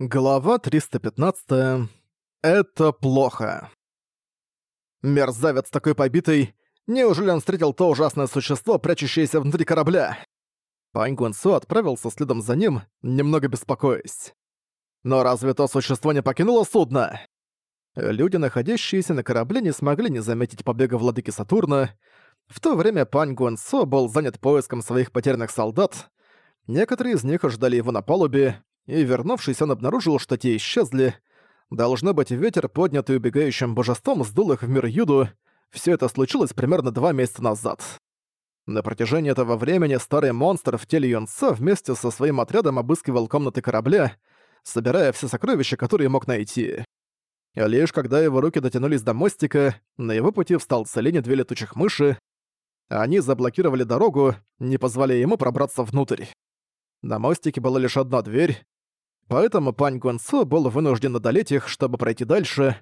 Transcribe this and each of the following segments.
Глава 315. Это плохо. Мерзавец такой побитый. Неужели он встретил то ужасное существо, прячущееся внутри корабля? Пань Гуэнсу отправился следом за ним, немного беспокоясь. Но разве то существо не покинуло судно? Люди, находящиеся на корабле, не смогли не заметить побега владыки Сатурна. В то время Пань Гуэнсо был занят поиском своих потерянных солдат. Некоторые из них ожидали его на палубе, и, вернувшись, он обнаружил, что те исчезли. Должно быть, ветер, поднятый убегающим божеством, сдул их в мир Юду. Все это случилось примерно два месяца назад. На протяжении этого времени старый монстр в теле Йонса вместе со своим отрядом обыскивал комнаты корабля, собирая все сокровища, которые мог найти. И лишь когда его руки дотянулись до мостика, на его пути встал с две летучих мыши. Они заблокировали дорогу, не позволяя ему пробраться внутрь. На мостике была лишь одна дверь, Поэтому пань Гуэнсо был вынужден одолеть их, чтобы пройти дальше.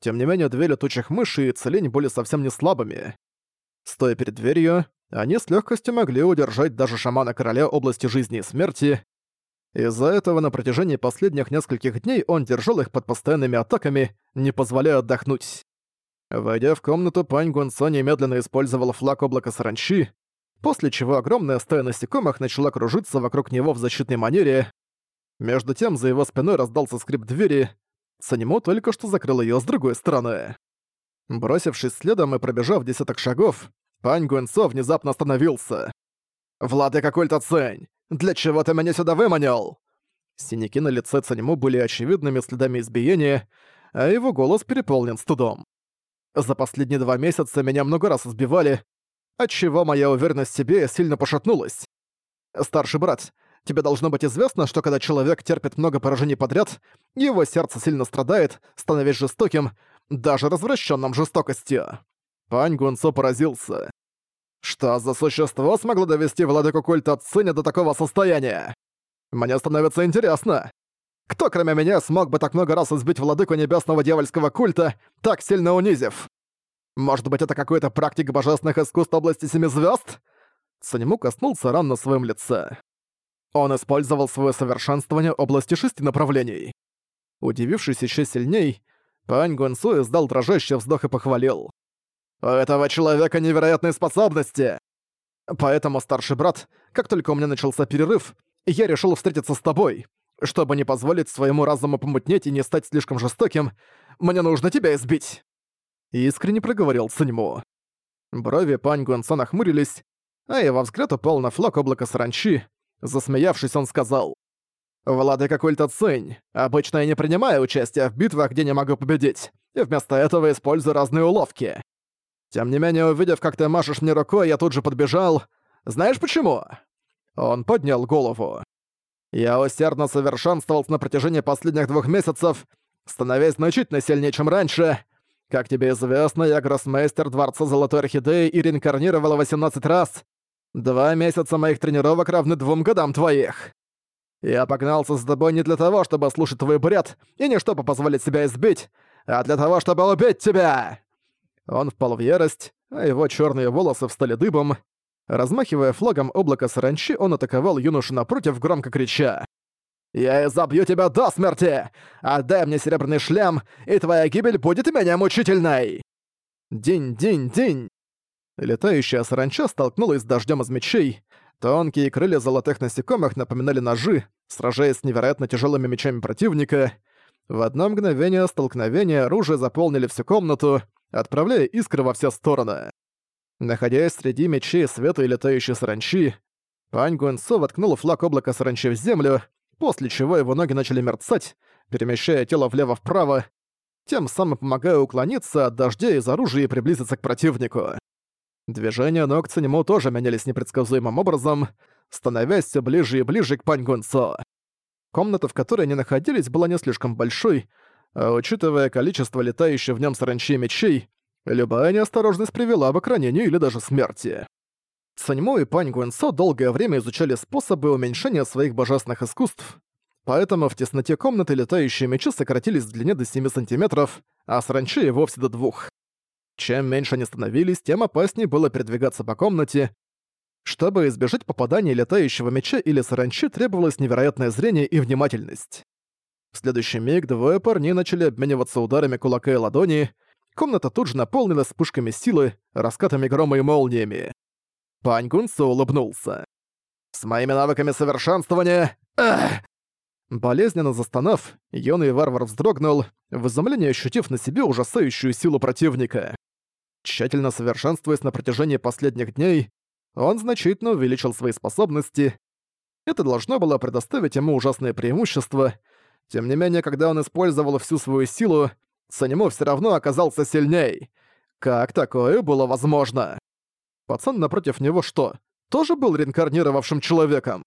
Тем не менее, две летучих мыши и целень были совсем не слабыми. Стоя перед дверью, они с легкостью могли удержать даже шамана короля области жизни и смерти. Из-за этого на протяжении последних нескольких дней он держал их под постоянными атаками, не позволяя отдохнуть. Войдя в комнату, пань Гунсо немедленно использовал флаг облака саранчи, после чего огромная стая насекомых начала кружиться вокруг него в защитной манере, между тем за его спиной раздался скрип двери. Санему только что закрыл её с другой стороны. Бросившись следом и пробежав десяток шагов, Пань Гуэнсо внезапно остановился. «Владыка культа Цень, для чего ты меня сюда выманил?» Синяки на лице Цанему были очевидными следами избиения, а его голос переполнен студом. «За последние два месяца меня много раз избивали, отчего моя уверенность в себе сильно пошатнулась. Старший брат, Тебе должно быть известно, что когда человек терпит много поражений подряд, его сердце сильно страдает, становясь жестоким, даже развращенным жестокостью. Пань Гунцо поразился. Что за существо смогло довести владыку культа Циня до такого состояния? Мне становится интересно. Кто, кроме меня, смог бы так много раз избить владыку небесного дьявольского культа, так сильно унизив? Может быть, это какой-то практик божественных искусств области Семи Звезд? Санему коснулся ран на своем лице. Он использовал свое совершенствование области шести направлений. Удивившись еще сильней, Пань Гуэнсу издал дрожащий вздох и похвалил. «У этого человека невероятные способности!» Поэтому, старший брат, как только у меня начался перерыв, я решил встретиться с тобой. Чтобы не позволить своему разуму помутнеть и не стать слишком жестоким, мне нужно тебя избить!» Искренне проговорил Циньму. Брови Пань Гуэнсо нахмурились, а его взгляд упал на флаг облака саранчи, Засмеявшись, он сказал. «Владыка культа Цинь, обычно я не принимаю участие в битвах, где не могу победить, и вместо этого использую разные уловки. Тем не менее, увидев, как ты машешь мне рукой, я тут же подбежал. Знаешь почему?» Он поднял голову. «Я усердно совершенствовался на протяжении последних двух месяцев, становясь значительно сильнее, чем раньше. Как тебе известно, я гроссмейстер Дворца Золотой Орхидеи и реинкарнировала 18 раз. Два месяца моих тренировок равны двум годам твоих. Я погнался с тобой не для того, чтобы слушать твой бред, и не чтобы позволить себя избить, а для того, чтобы убить тебя!» Он впал в ярость, а его черные волосы встали дыбом. Размахивая флагом облака саранчи, он атаковал юношу напротив, громко крича. «Я изобью тебя до смерти! Отдай мне серебряный шлем, и твоя гибель будет меня мучительной!» День-день-день! Летающая саранча столкнулась с дождем из мечей. Тонкие крылья золотых насекомых напоминали ножи, сражаясь с невероятно тяжелыми мечами противника. В одно мгновение столкновения оружия заполнили всю комнату, отправляя искры во все стороны. Находясь среди мечей света и летающей саранчи, Пань Гуэнсо воткнул флаг облака саранчи в землю, после чего его ноги начали мерцать, перемещая тело влево-вправо, тем самым помогая уклониться от дождя из оружия и приблизиться к противнику. Движения ног Циньму тоже менялись непредсказуемым образом, становясь все ближе и ближе к Пань Гунцо. Комната, в которой они находились, была не слишком большой, а учитывая количество летающих в нем саранчи и мечей, любая неосторожность привела бы к ранению или даже смерти. Саньмо и Пань Гуэнсо долгое время изучали способы уменьшения своих божественных искусств, поэтому в тесноте комнаты летающие мечи сократились в длине до 7 сантиметров, а саранчи и вовсе до двух. Чем меньше они становились, тем опаснее было передвигаться по комнате. Чтобы избежать попадания летающего меча или саранчи, требовалось невероятное зрение и внимательность. В следующий миг двое парней начали обмениваться ударами кулака и ладони, комната тут же наполнилась вспышками силы, раскатами грома и молниями. Пань Гунсо улыбнулся. «С моими навыками совершенствования... Эх!» Болезненно застонав, юный варвар вздрогнул, в изумлении ощутив на себе ужасающую силу противника. Тщательно совершенствуясь на протяжении последних дней, он значительно увеличил свои способности. Это должно было предоставить ему ужасное преимущество. Тем не менее, когда он использовал всю свою силу, Санему все равно оказался сильней. Как такое было возможно? Пацан напротив него что, тоже был реинкарнировавшим человеком?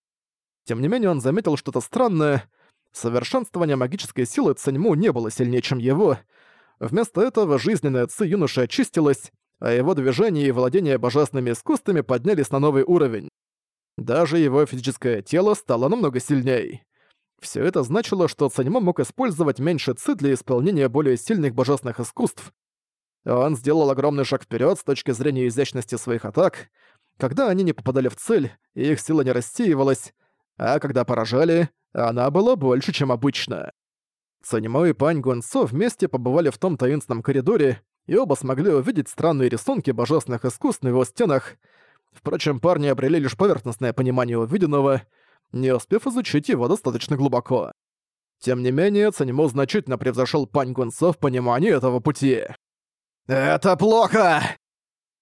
Тем не менее, он заметил что-то странное. Совершенствование магической силы Цаньму не было сильнее, чем его. Вместо этого жизненная ци юноши очистилась, а его движения и владение божественными искусствами поднялись на новый уровень. Даже его физическое тело стало намного сильней. Все это значило, что Цаньмо мог использовать меньше ци для исполнения более сильных божественных искусств. Он сделал огромный шаг вперед с точки зрения изящности своих атак. Когда они не попадали в цель, их сила не рассеивалась, а когда поражали, она была больше, чем обычно. Цанимо и Пань Гонцо вместе побывали в том таинственном коридоре, и оба смогли увидеть странные рисунки божественных искусств на его стенах. Впрочем, парни обрели лишь поверхностное понимание увиденного, не успев изучить его достаточно глубоко. Тем не менее, Цанимо значительно превзошел Пань Гунцо в понимании этого пути. «Это плохо!»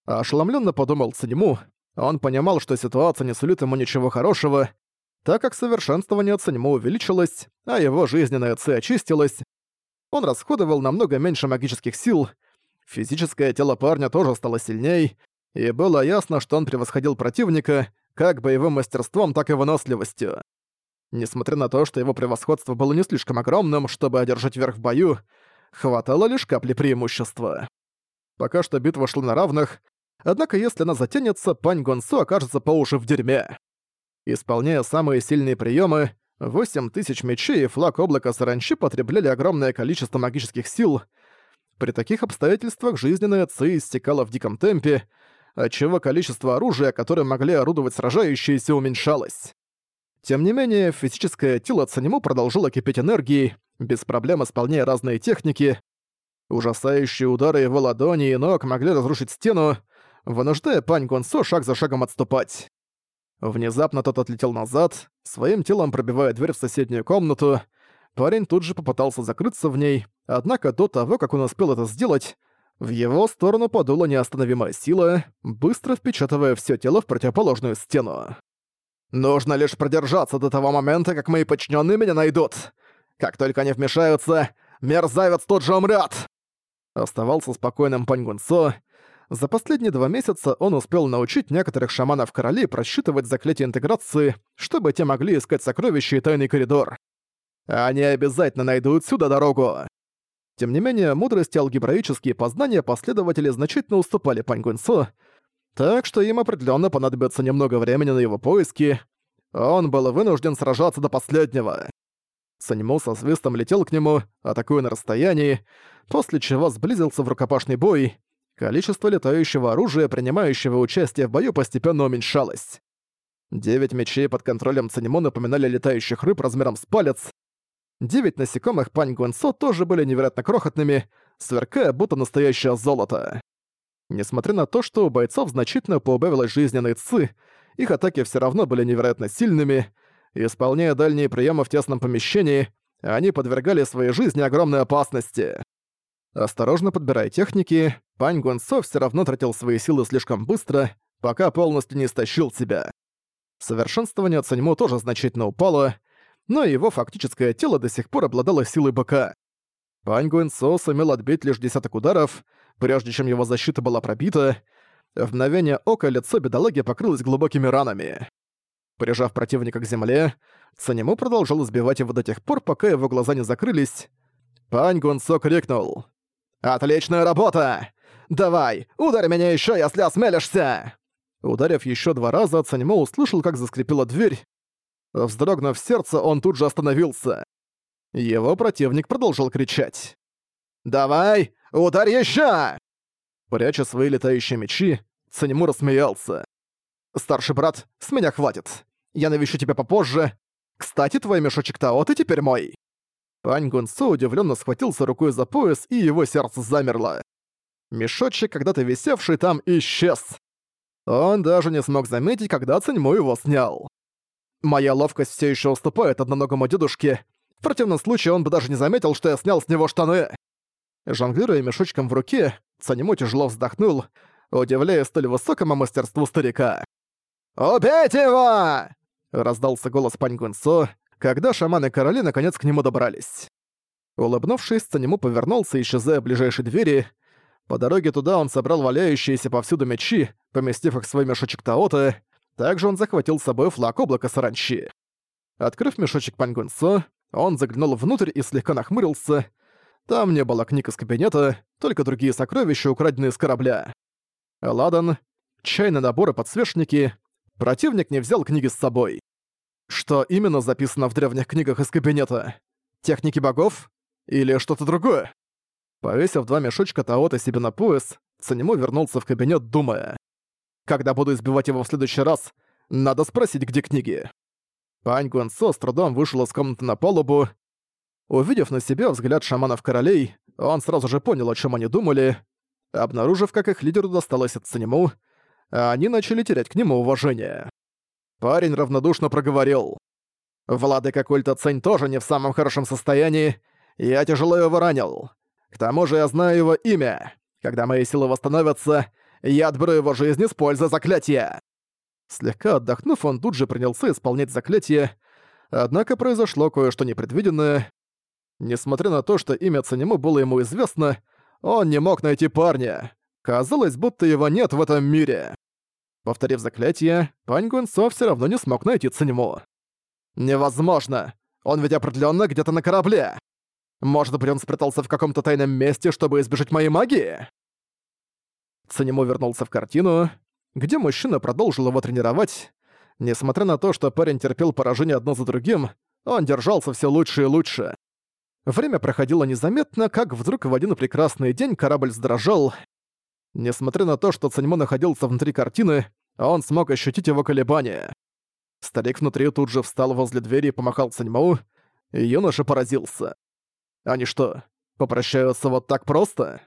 Ошеломленно подумал Цанему. Он понимал, что ситуация не сулит ему ничего хорошего, так как совершенствование Цаньмо увеличилось, а его жизненная ци очистилась, он расходовал намного меньше магических сил, физическое тело парня тоже стало сильней, и было ясно, что он превосходил противника как боевым мастерством, так и выносливостью. Несмотря на то, что его превосходство было не слишком огромным, чтобы одержать верх в бою, хватало лишь капли преимущества. Пока что битва шла на равных, однако если она затянется, Пань Гонсу окажется по уши в дерьме. Исполняя самые сильные приемы, 8000 мечей и флаг облака саранчи потребляли огромное количество магических сил. При таких обстоятельствах жизненная ци истекала в диком темпе, отчего количество оружия, которым могли орудовать сражающиеся, уменьшалось. Тем не менее, физическое тело Цанему продолжило кипеть энергией, без проблем исполняя разные техники. Ужасающие удары его ладони и ног могли разрушить стену, вынуждая Пань Гонсо шаг за шагом отступать. Внезапно тот отлетел назад, своим телом пробивая дверь в соседнюю комнату. Парень тут же попытался закрыться в ней, однако до того, как он успел это сделать, в его сторону подула неостановимая сила, быстро впечатывая все тело в противоположную стену. «Нужно лишь продержаться до того момента, как мои подчиненные меня найдут. Как только они вмешаются, мерзавец тут же умрет!» Оставался спокойным Пань Гунцо, за последние два месяца он успел научить некоторых шаманов короли просчитывать заклятие интеграции, чтобы те могли искать сокровища и тайный коридор. Они обязательно найдут сюда дорогу. Тем не менее, мудрость и алгебраические познания последователи значительно уступали Пань Гуньсо, так что им определенно понадобится немного времени на его поиски. Он был вынужден сражаться до последнего. Саньму со свистом летел к нему, атакуя на расстоянии, после чего сблизился в рукопашный бой, количество летающего оружия, принимающего участие в бою, постепенно уменьшалось. Девять мечей под контролем Цанимо напоминали летающих рыб размером с палец. Девять насекомых Пань Гуэнсо тоже были невероятно крохотными, сверкая будто настоящее золото. Несмотря на то, что у бойцов значительно поубавилась жизненной ци, их атаки все равно были невероятно сильными, исполняя дальние приемы в тесном помещении, они подвергали своей жизни огромной опасности. Осторожно подбирая техники, Пань Гунцо все равно тратил свои силы слишком быстро, пока полностью не истощил себя. Совершенствование Цаньму тоже значительно упало, но его фактическое тело до сих пор обладало силой быка. Пань Гуэнсо сумел отбить лишь десяток ударов, прежде чем его защита была пробита. В мгновение ока лицо бедолаги покрылось глубокими ранами. Прижав противника к земле, Цанему продолжал избивать его до тех пор, пока его глаза не закрылись. Пань Гунсо крикнул. «Отличная работа! Давай, ударь меня еще, если осмелишься!» Ударив еще два раза, Цаньмо услышал, как заскрипела дверь. Вздрогнув сердце, он тут же остановился. Его противник продолжил кричать. «Давай, ударь еще!» Пряча свои летающие мечи, Цаньму рассмеялся. «Старший брат, с меня хватит. Я навещу тебя попозже. Кстати, твой мешочек Тао ты теперь мой». Пань Гунсо удивленно схватился рукой за пояс, и его сердце замерло. Мешочек, когда-то висевший там, исчез. Он даже не смог заметить, когда Циньму его снял. Моя ловкость все еще уступает одноногому дедушке. В противном случае он бы даже не заметил, что я снял с него штаны. Жонглируя мешочком в руке, Цанему тяжело вздохнул, удивляясь столь высокому мастерству старика. «Убейте его!» — раздался голос Пань Гунсо, когда шаманы-короли наконец к нему добрались. Улыбнувшись, Цанему повернулся, исчезая в ближайшей двери. По дороге туда он собрал валяющиеся повсюду мечи, поместив их в свой мешочек Таота. Также он захватил с собой флаг облака саранчи. Открыв мешочек Пань Гунсо, он заглянул внутрь и слегка нахмурился. Там не было книг из кабинета, только другие сокровища, украденные с корабля. Ладан, чайный набор и подсвечники. Противник не взял книги с собой. Что именно записано в древних книгах из кабинета? Техники богов? Или что-то другое? Повесив два мешочка Таота себе на пояс, Санему вернулся в кабинет, думая. Когда буду избивать его в следующий раз, надо спросить, где книги. Пань Гуэнсо с трудом вышел из комнаты на палубу. Увидев на себе взгляд шаманов-королей, он сразу же понял, о чем они думали. Обнаружив, как их лидеру досталось от Санему, они начали терять к нему уважение. Парень равнодушно проговорил. «Владыка культа Цень тоже не в самом хорошем состоянии. Я тяжело его ранил. К тому же я знаю его имя. Когда мои силы восстановятся, я отберу его жизнь, используя заклятие». Слегка отдохнув, он тут же принялся исполнять заклятие, однако произошло кое-что непредвиденное. Несмотря на то, что имя Цанему было ему известно, он не мог найти парня. Казалось, будто его нет в этом мире. Повторив заклятие, Пань Гунсо все равно не смог найти Цанему. «Невозможно! Он ведь определенно где-то на корабле! Может быть, он спрятался в каком-то тайном месте, чтобы избежать моей магии?» Цанему вернулся в картину, где мужчина продолжил его тренировать. Несмотря на то, что парень терпел поражение одно за другим, он держался все лучше и лучше. Время проходило незаметно, как вдруг в один прекрасный день корабль сдрожал. Несмотря на то, что Цаньмо находился внутри картины, он смог ощутить его колебания. Старик внутри тут же встал возле двери и помахал Цаньмо, и юноша поразился. Они что, попрощаются вот так просто?